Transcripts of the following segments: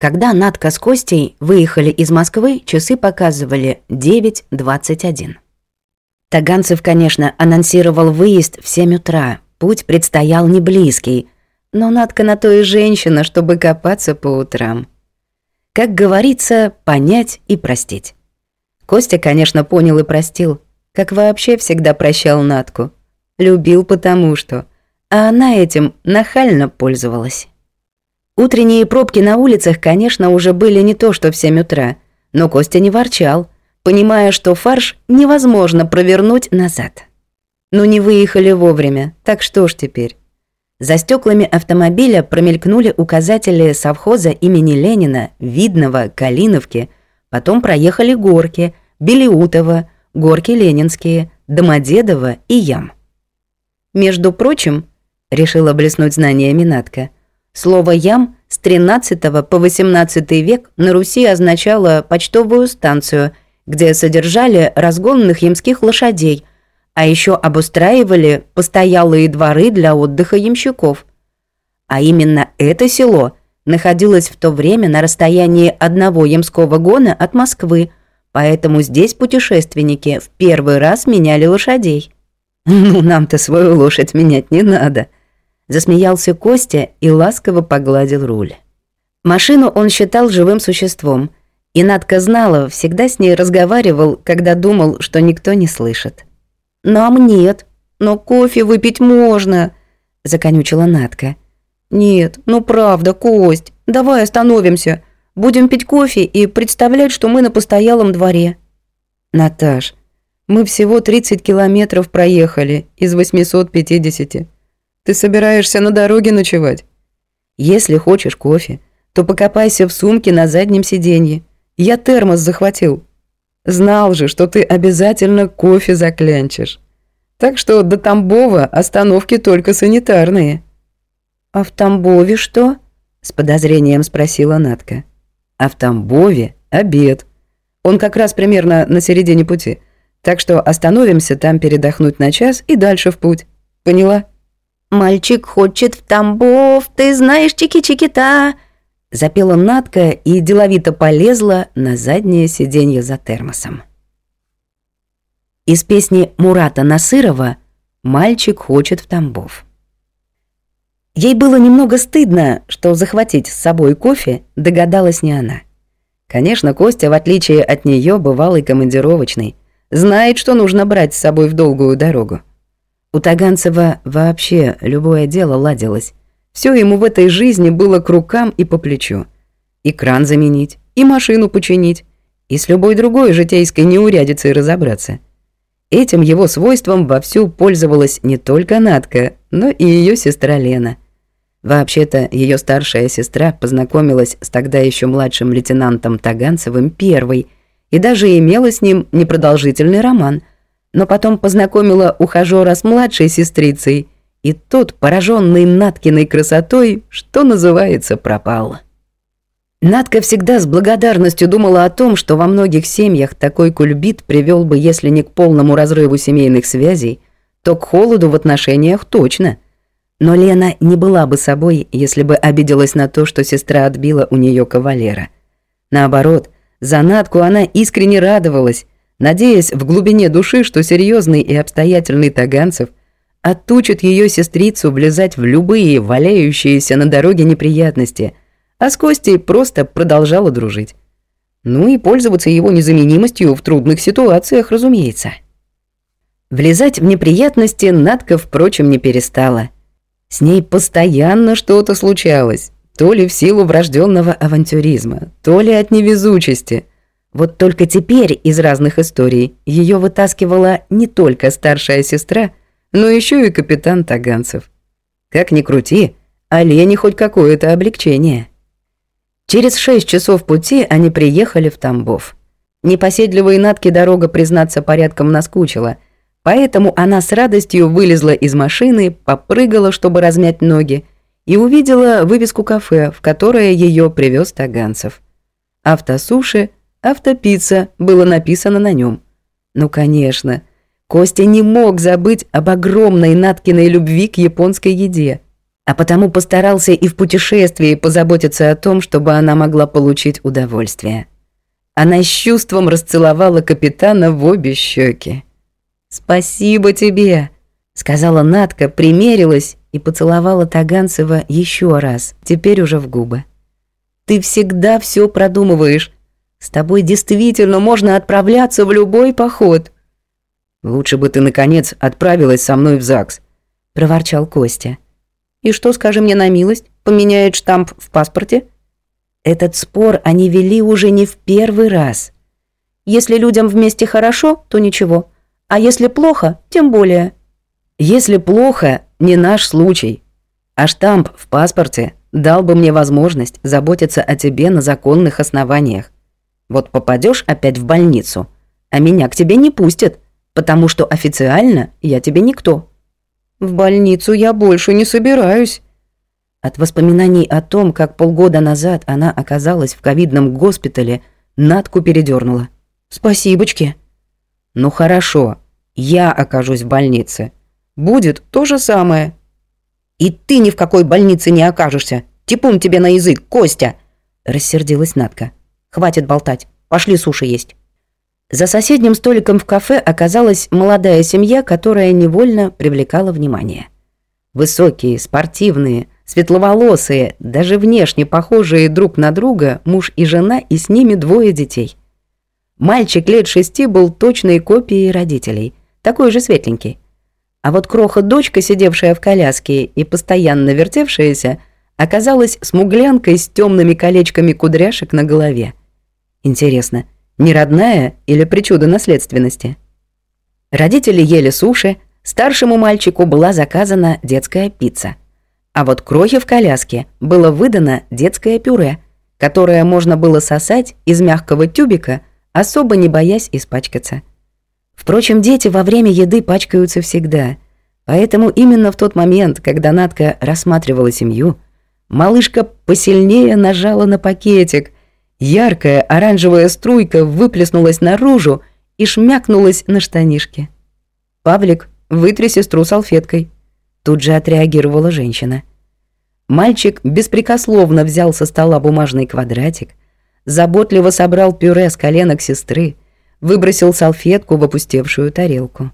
Когда Надка с Костей выехали из Москвы, часы показывали 9.21. Таганцев, конечно, анонсировал выезд в 7 утра. Путь предстоял не близкий, но Надка на то и женщина, чтобы копаться по утрам. Как говорится, понять и простить. Костя, конечно, понял и простил, как вообще всегда прощал Надку. Любил потому что, а она этим нахально пользовалась. Утренние пробки на улицах, конечно, уже были не то, что в 7 утра, но Костя не ворчал, понимая, что фарш невозможно провернуть назад. Но не выехали вовремя, так что ж теперь? За стеклами автомобиля промелькнули указатели совхоза имени Ленина, Видного, Калиновки, потом проехали горки, Белиутова, горки Ленинские, Домодедово и Ям. Между прочим, решила блеснуть знание Минатка, Слово «ям» с 13 по 18 век на Руси означало почтовую станцию, где содержали разгонных ямских лошадей, а еще обустраивали постоялые дворы для отдыха ямщиков. А именно это село находилось в то время на расстоянии одного ямского гона от Москвы, поэтому здесь путешественники в первый раз меняли лошадей. «Ну, нам-то свою лошадь менять не надо», Засмеялся Костя и ласково погладил руль. Машину он считал живым существом, и Надка знала, всегда с ней разговаривал, когда думал, что никто не слышит. «Нам нет, но кофе выпить можно», – законючила Надка. «Нет, ну правда, Кость, давай остановимся. Будем пить кофе и представлять, что мы на постоялом дворе». «Наташ, мы всего 30 километров проехали из 850. Ты собираешься на дороге ночевать? Если хочешь кофе, то покопайся в сумке на заднем сиденье. Я термос захватил. Знал же, что ты обязательно кофе заклянчишь. Так что до Тамбова остановки только санитарные». «А в Тамбове что?» – с подозрением спросила Натка. «А в Тамбове обед. Он как раз примерно на середине пути. Так что остановимся там передохнуть на час и дальше в путь. Поняла?» «Мальчик хочет в Тамбов, ты знаешь, чики-чики-та!» Запела Натка и деловито полезла на заднее сиденье за термосом. Из песни Мурата Насырова «Мальчик хочет в Тамбов». Ей было немного стыдно, что захватить с собой кофе догадалась не она. Конечно, Костя, в отличие от нее, бывалый командировочный, знает, что нужно брать с собой в долгую дорогу. У Таганцева вообще любое дело ладилось. Все ему в этой жизни было к рукам и по плечу. И кран заменить, и машину починить, и с любой другой житейской неурядицей разобраться. Этим его свойством вовсю пользовалась не только Натка, но и ее сестра Лена. Вообще-то, ее старшая сестра познакомилась с тогда еще младшим лейтенантом Таганцевым первой и даже имела с ним непродолжительный роман – но потом познакомила ухажёра с младшей сестрицей, и тот, пораженный Наткиной красотой, что называется, пропал. Натка всегда с благодарностью думала о том, что во многих семьях такой кульбит привел бы, если не к полному разрыву семейных связей, то к холоду в отношениях точно. Но Лена не была бы собой, если бы обиделась на то, что сестра отбила у нее кавалера. Наоборот, за Натку она искренне радовалась, надеясь в глубине души, что серьезный и обстоятельный Таганцев оттучит ее сестрицу влезать в любые валяющиеся на дороге неприятности, а с Костей просто продолжала дружить. Ну и пользоваться его незаменимостью в трудных ситуациях, разумеется. Влезать в неприятности Надка, впрочем, не перестала. С ней постоянно что-то случалось, то ли в силу врожденного авантюризма, то ли от невезучести – вот только теперь из разных историй ее вытаскивала не только старшая сестра, но еще и капитан Таганцев. Как ни крути, а Лене хоть какое-то облегчение. Через шесть часов пути они приехали в Тамбов. Непоседливой Натке дорога, признаться, порядком наскучила, поэтому она с радостью вылезла из машины, попрыгала, чтобы размять ноги, и увидела вывеску кафе, в которое ее привез Таганцев. Автосуши «Автопицца» было написано на нем. Ну, конечно, Костя не мог забыть об огромной Наткиной любви к японской еде. а потому постарался и в путешествии позаботиться о том, чтобы она могла получить удовольствие. Она с чувством расцеловала капитана в обе щеки. «Спасибо тебе», — сказала Натка, примерилась и поцеловала Таганцева еще раз, теперь уже в губы. «Ты всегда все продумываешь. С тобой действительно можно отправляться в любой поход». «Лучше бы ты, наконец, отправилась со мной в ЗАГС», — проворчал Костя. «И что, скажи мне на милость, поменяет штамп в паспорте?» Этот спор они вели уже не в первый раз. Если людям вместе хорошо, то ничего, а если плохо, тем более. Если плохо, не наш случай. А штамп в паспорте дал бы мне возможность заботиться о тебе на законных основаниях. Вот попадешь опять в больницу, а меня к тебе не пустят, потому что официально я тебе никто. В больницу я больше не собираюсь. От воспоминаний о том, как полгода назад она оказалась в ковидном госпитале, Натку передернула. «Спасибочки». «Ну хорошо, я окажусь в больнице будет то же самое. И ты ни в какой больнице не окажешься. Типун тебе на язык, Костя!» Рассердилась Надка. «Хватит болтать. Пошли суши есть». За соседним столиком в кафе оказалась молодая семья, которая невольно привлекала внимание. Высокие, спортивные, светловолосые, даже внешне похожие друг на друга муж и жена и с ними двое детей. Мальчик лет шести был точной копией родителей, такой же светленький. А вот кроха-дочка, сидевшая в коляске и постоянно вертевшаяся, оказалась смуглянкой с темными колечками кудряшек на голове. Интересно, не родная или причуда наследственности? Родители ели суши, старшему мальчику была заказана детская пицца. А вот крохе в коляске было выдано детское пюре, которое можно было сосать из мягкого тюбика, особо не боясь испачкаться. Впрочем, дети во время еды пачкаются всегда. Поэтому именно в тот момент, когда Надка рассматривала семью, малышка посильнее нажала на пакетик. Яркая оранжевая струйка выплеснулась наружу и шмякнулась на штанишки. «Павлик, вытри сестру салфеткой», — тут же отреагировала женщина. Мальчик беспрекословно взял со стола бумажный квадратик, заботливо собрал пюре с коленок сестры, выбросил салфетку в опустевшую тарелку.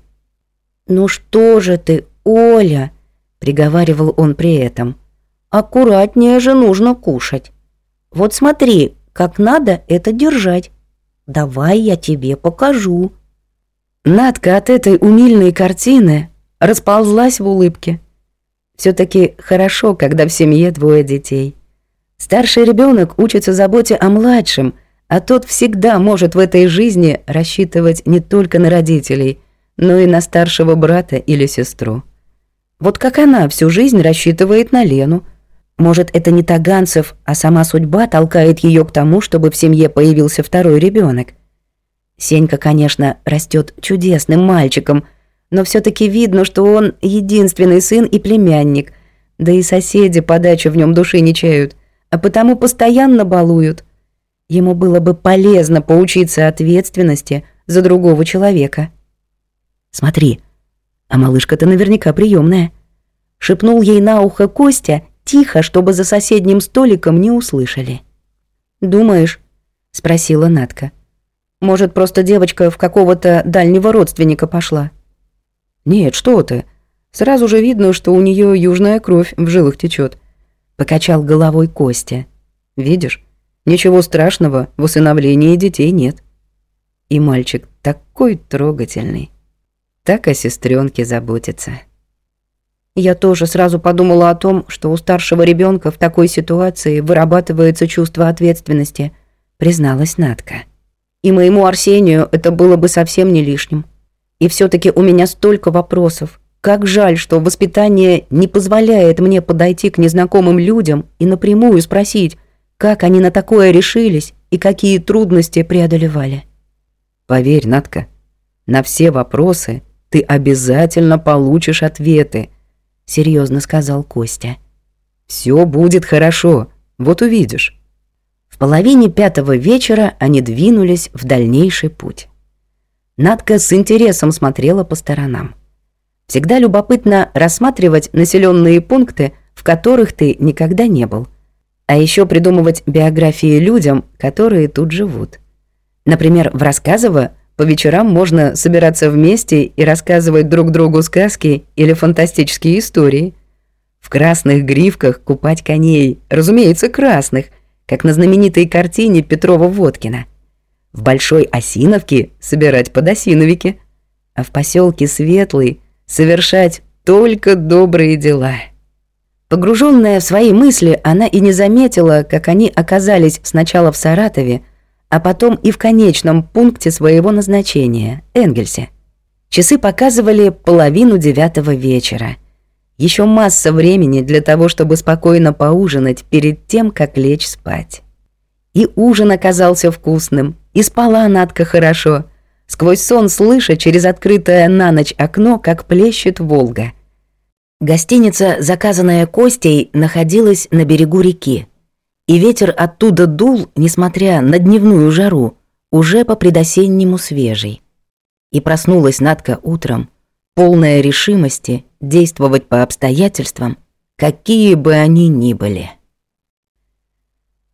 «Ну что же ты, Оля?» — приговаривал он при этом. «Аккуратнее же нужно кушать. Вот смотри, как надо это держать. Давай я тебе покажу». Надка от этой умильной картины расползлась в улыбке. все таки хорошо, когда в семье двое детей. Старший ребенок учится заботе о младшем — а тот всегда может в этой жизни рассчитывать не только на родителей, но и на старшего брата или сестру. Вот как она всю жизнь рассчитывает на Лену. Может, это не Таганцев, а сама судьба толкает ее к тому, чтобы в семье появился второй ребенок. Сенька, конечно, растет чудесным мальчиком, но все таки видно, что он единственный сын и племянник, да и соседи подачу в нем души не чают, а потому постоянно балуют – Ему было бы полезно поучиться ответственности за другого человека. «Смотри, а малышка-то наверняка приемная. Шепнул ей на ухо Костя, тихо, чтобы за соседним столиком не услышали. «Думаешь?» — спросила Натка. «Может, просто девочка в какого-то дальнего родственника пошла?» «Нет, что ты. Сразу же видно, что у нее южная кровь в жилах течет. покачал головой Костя. «Видишь, Ничего страшного в усыновлении детей нет. И мальчик такой трогательный. Так о сестренке заботится. Я тоже сразу подумала о том, что у старшего ребенка в такой ситуации вырабатывается чувство ответственности, призналась Натка. И моему Арсению это было бы совсем не лишним. И все таки у меня столько вопросов. Как жаль, что воспитание не позволяет мне подойти к незнакомым людям и напрямую спросить, как они на такое решились и какие трудности преодолевали? Поверь, Натка, на все вопросы ты обязательно получишь ответы, серьезно сказал Костя. Все будет хорошо, вот увидишь. В половине пятого вечера они двинулись в дальнейший путь. Надка с интересом смотрела по сторонам. Всегда любопытно рассматривать населенные пункты, в которых ты никогда не был. А еще придумывать биографии людям, которые тут живут. Например, в Рассказово по вечерам можно собираться вместе и рассказывать друг другу сказки или фантастические истории. В красных гривках купать коней, разумеется, красных, как на знаменитой картине Петрова-Водкина. В Большой Осиновке собирать подосиновики, а в поселке Светлый совершать только добрые дела. Погруженная в свои мысли, она и не заметила, как они оказались сначала в Саратове, а потом и в конечном пункте своего назначения – Энгельсе. Часы показывали половину девятого вечера. Еще масса времени для того, чтобы спокойно поужинать перед тем, как лечь спать. И ужин оказался вкусным, и спала Надка хорошо, сквозь сон слыша через открытое на ночь окно, как плещет Волга. Гостиница, заказанная Костей, находилась на берегу реки и ветер оттуда дул, несмотря на дневную жару, уже по предосеннему свежий. И проснулась Надка утром, полная решимости действовать по обстоятельствам, какие бы они ни были.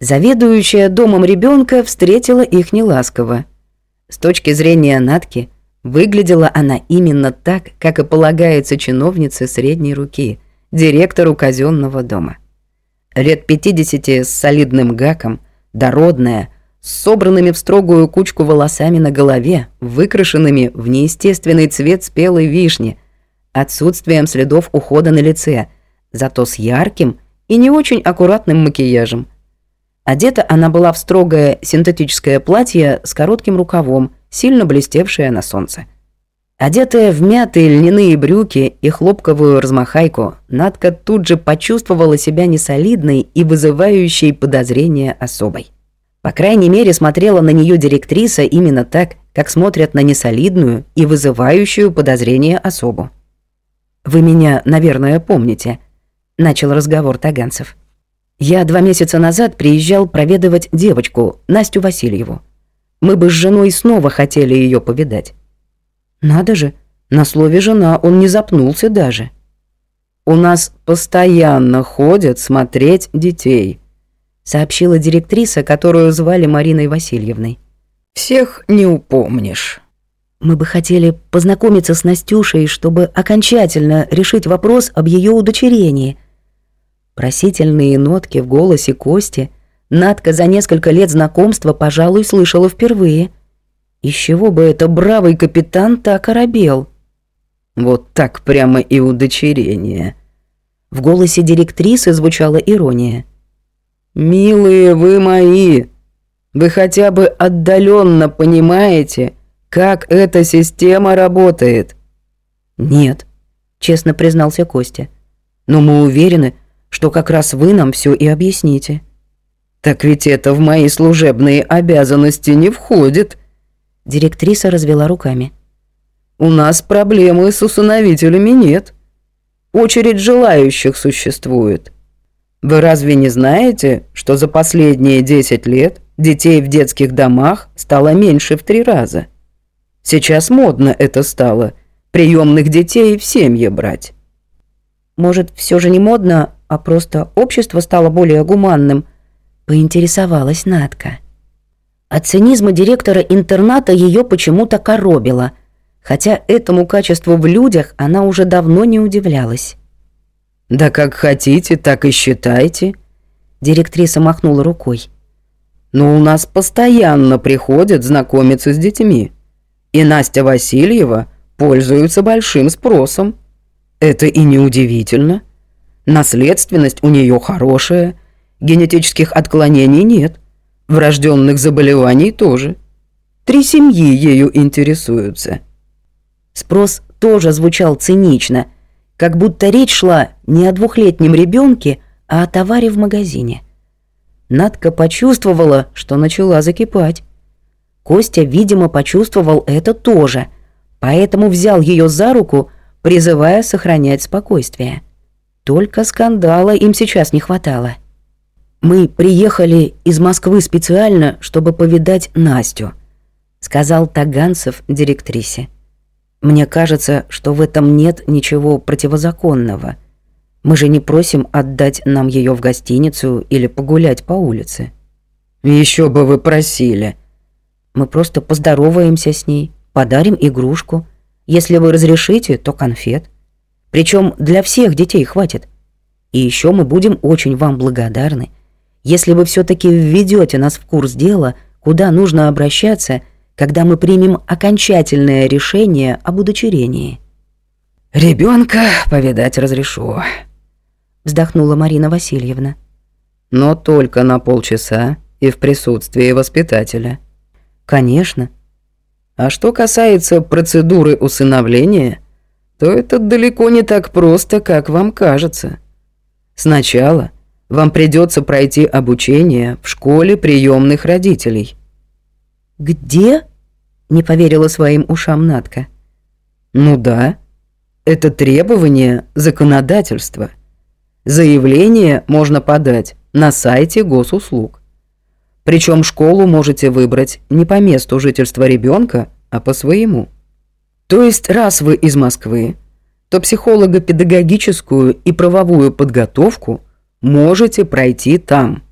Заведующая домом ребенка встретила их неласково. С точки зрения Натки, выглядела она именно так, как и полагается чиновнице средней руки, директору казенного дома лет 50 с солидным гаком, дородная, с собранными в строгую кучку волосами на голове, выкрашенными в неестественный цвет спелой вишни, отсутствием следов ухода на лице, зато с ярким и не очень аккуратным макияжем. Одета она была в строгое синтетическое платье с коротким рукавом, сильно блестевшее на солнце. Одетая в мятые льняные брюки и хлопковую размахайку, Надка тут же почувствовала себя несолидной и вызывающей подозрения особой. По крайней мере, смотрела на нее директриса именно так, как смотрят на несолидную и вызывающую подозрение особу. «Вы меня, наверное, помните», — начал разговор Таганцев. «Я два месяца назад приезжал проведывать девочку, Настю Васильеву. Мы бы с женой снова хотели ее повидать. Надо же, на слове «жена» он не запнулся даже. «У нас постоянно ходят смотреть детей», сообщила директриса, которую звали Мариной Васильевной. «Всех не упомнишь». Мы бы хотели познакомиться с Настюшей, чтобы окончательно решить вопрос об ее удочерении. Просительные нотки в голосе Кости Надка за несколько лет знакомства, пожалуй, слышала впервые – из чего бы это бравый капитан так оробел? Вот так прямо и удочерение. В голосе директрисы звучала ирония. «Милые вы мои, вы хотя бы отдаленно понимаете, как эта система работает?» «Нет», — честно признался Костя. «Но мы уверены, что как раз вы нам все и объясните». «Так ведь это в мои служебные обязанности не входит», Директриса развела руками. «У нас проблемы с усыновителями нет. Очередь желающих существует. Вы разве не знаете, что за последние 10 лет детей в детских домах стало меньше в три раза? Сейчас модно это стало, приемных детей в семье брать». «Может, все же не модно, а просто общество стало более гуманным?» – поинтересовалась Надка. От цинизма директора интерната ее почему-то коробило, хотя этому качеству в людях она уже давно не удивлялась. «Да как хотите, так и считайте», — директриса махнула рукой. «Но у нас постоянно приходят знакомиться с детьми, и Настя Васильева пользуется большим спросом. Это и не удивительно. Наследственность у нее хорошая, генетических отклонений нет». Врожденных заболеваний тоже. Три семьи ею интересуются. Спрос тоже звучал цинично, как будто речь шла не о двухлетнем ребенке, а о товаре в магазине. Надка почувствовала, что начала закипать. Костя, видимо, почувствовал это тоже, поэтому взял ее за руку, призывая сохранять спокойствие. Только скандала им сейчас не хватало. «Мы приехали из Москвы специально, чтобы повидать Настю», сказал Таганцев директрисе. «Мне кажется, что в этом нет ничего противозаконного. Мы же не просим отдать нам ее в гостиницу или погулять по улице. Еще бы вы просили. Мы просто поздороваемся с ней, подарим игрушку. Если вы разрешите, то конфет. Причем для всех детей хватит. И еще мы будем очень вам благодарны, если вы все таки введете нас в курс дела, куда нужно обращаться, когда мы примем окончательное решение об удочерении. Ребенка повидать разрешу, вздохнула Марина Васильевна. Но только на полчаса и в присутствии воспитателя. Конечно. А что касается процедуры усыновления, то это далеко не так просто, как вам кажется. Сначала вам придется пройти обучение в школе приемных родителей. Где? Не поверила своим ушам Натка. Ну да, это требование законодательства. Заявление можно подать на сайте госуслуг. Причем школу можете выбрать не по месту жительства ребенка, а по своему. То есть, раз вы из Москвы, то психолого-педагогическую и правовую подготовку можете пройти там.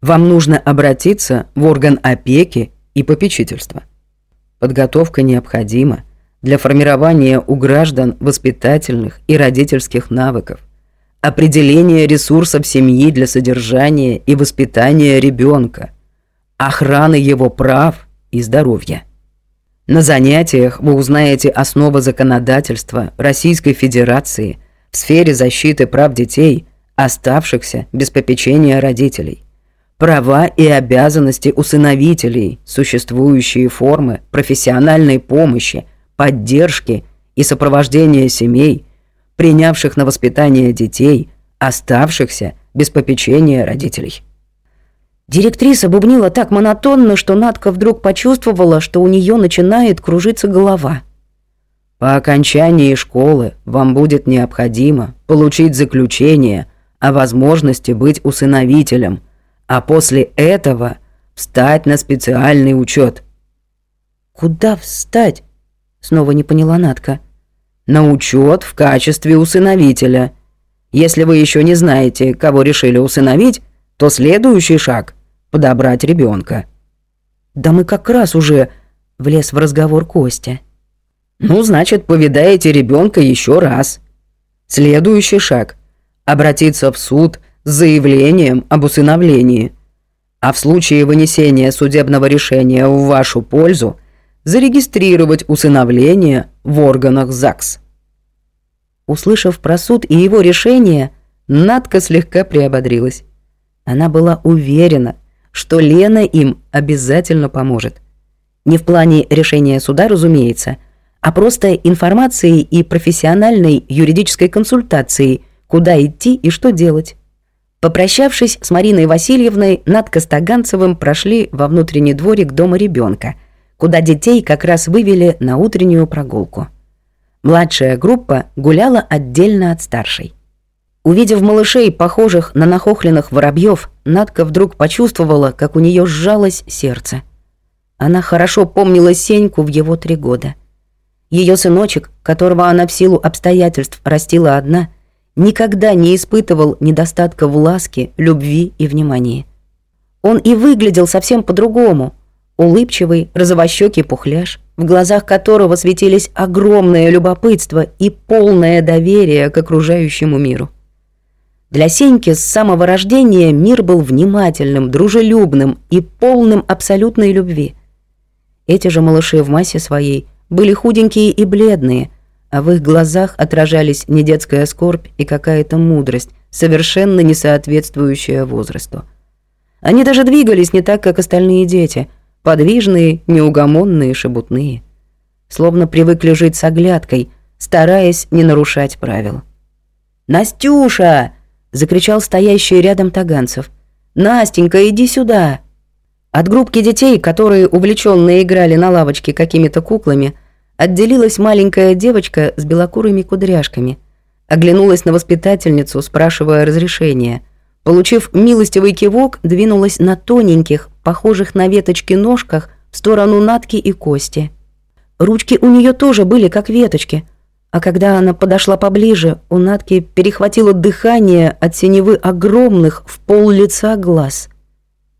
Вам нужно обратиться в орган опеки и попечительства. Подготовка необходима для формирования у граждан воспитательных и родительских навыков, определения ресурсов семьи для содержания и воспитания ребенка, охраны его прав и здоровья. На занятиях вы узнаете основы законодательства Российской Федерации в сфере защиты прав детей, оставшихся без попечения родителей, права и обязанности усыновителей, существующие формы профессиональной помощи, поддержки и сопровождения семей, принявших на воспитание детей, оставшихся без попечения родителей. Директриса бубнила так монотонно, что Надка вдруг почувствовала, что у нее начинает кружиться голова. По окончании школы вам будет необходимо получить заключение о возможности быть усыновителем, а после этого встать на специальный учет. Куда встать? Снова не поняла Надка. На учет в качестве усыновителя. Если вы еще не знаете, кого решили усыновить, то следующий шаг – подобрать ребенка. «Да мы как раз уже...» – влез в разговор Костя. «Ну, значит, повидаете ребенка еще раз. Следующий шаг – обратиться в суд с заявлением об усыновлении. А в случае вынесения судебного решения в вашу пользу зарегистрировать усыновление в органах ЗАГС». Услышав про суд и его решение, Надка слегка приободрилась. Она была уверена, что Лена им обязательно поможет. Не в плане решения суда, разумеется, а просто информацией и профессиональной юридической консультацией, куда идти и что делать. Попрощавшись с Мариной Васильевной, Надка с Таганцевым прошли во внутренний дворик дома ребенка, куда детей как раз вывели на утреннюю прогулку. Младшая группа гуляла отдельно от старшей. Увидев малышей, похожих на нахохленных воробьев, Надка вдруг почувствовала, как у нее сжалось сердце. Она хорошо помнила Сеньку в его три года. Ее сыночек, которого она в силу обстоятельств растила одна, никогда не испытывал недостатка в ласке, любви и внимании. Он и выглядел совсем по-другому. Улыбчивый, розовощёкий пухляж, в глазах которого светились огромное любопытство и полное доверие к окружающему миру. Для Сеньки с самого рождения мир был внимательным, дружелюбным и полным абсолютной любви. Эти же малыши в массе своей были худенькие и бледные, а в их глазах отражались не детская скорбь и какая-то мудрость, совершенно не соответствующая возрасту. Они даже двигались не так, как остальные дети, подвижные, неугомонные, шебутные. Словно привыкли жить с оглядкой, стараясь не нарушать правил. «Настюша!» закричал стоящий рядом Таганцев. «Настенька, иди сюда!» От группки детей, которые увлеченно играли на лавочке какими-то куклами, отделилась маленькая девочка с белокурыми кудряшками. Оглянулась на воспитательницу, спрашивая разрешения. Получив милостивый кивок, двинулась на тоненьких, похожих на веточки ножках, в сторону Натки и Кости. Ручки у нее тоже были как веточки, А когда она подошла поближе, у Натки перехватило дыхание от синевы огромных в пол лица глаз.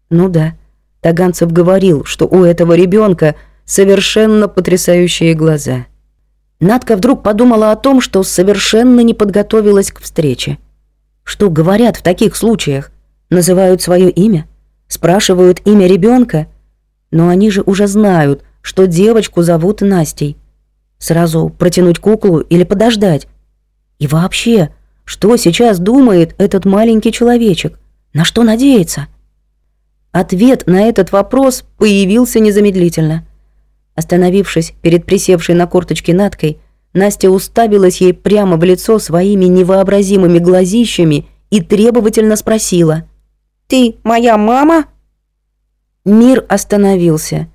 Ну да, Таганцев говорил, что у этого ребенка совершенно потрясающие глаза. Надка вдруг подумала о том, что совершенно не подготовилась к встрече. Что говорят в таких случаях? Называют свое имя? Спрашивают имя ребенка? Но они же уже знают, что девочку зовут Настей. Сразу протянуть куклу или подождать? И вообще, что сейчас думает этот маленький человечек? На что надеется? Ответ на этот вопрос появился незамедлительно. Остановившись перед присевшей на корточке Наткой, Настя уставилась ей прямо в лицо своими невообразимыми глазищами и требовательно спросила. «Ты моя мама?» Мир остановился.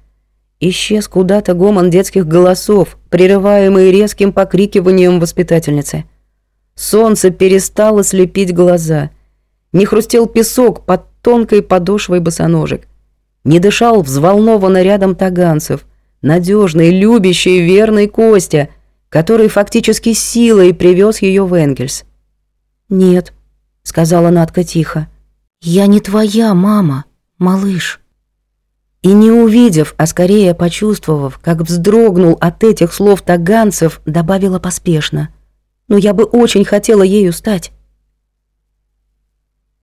Исчез куда-то гомон детских голосов, прерываемый резким покрикиванием воспитательницы. Солнце перестало слепить глаза. Не хрустел песок под тонкой подошвой босоножек. Не дышал взволнованно рядом таганцев, надежный, любящий, верный Костя, который фактически силой привез ее в Энгельс. «Нет», — сказала Надка тихо, — «я не твоя мама, малыш». И не увидев, а скорее почувствовав, как вздрогнул от этих слов таганцев, добавила поспешно. «Но я бы очень хотела ею стать.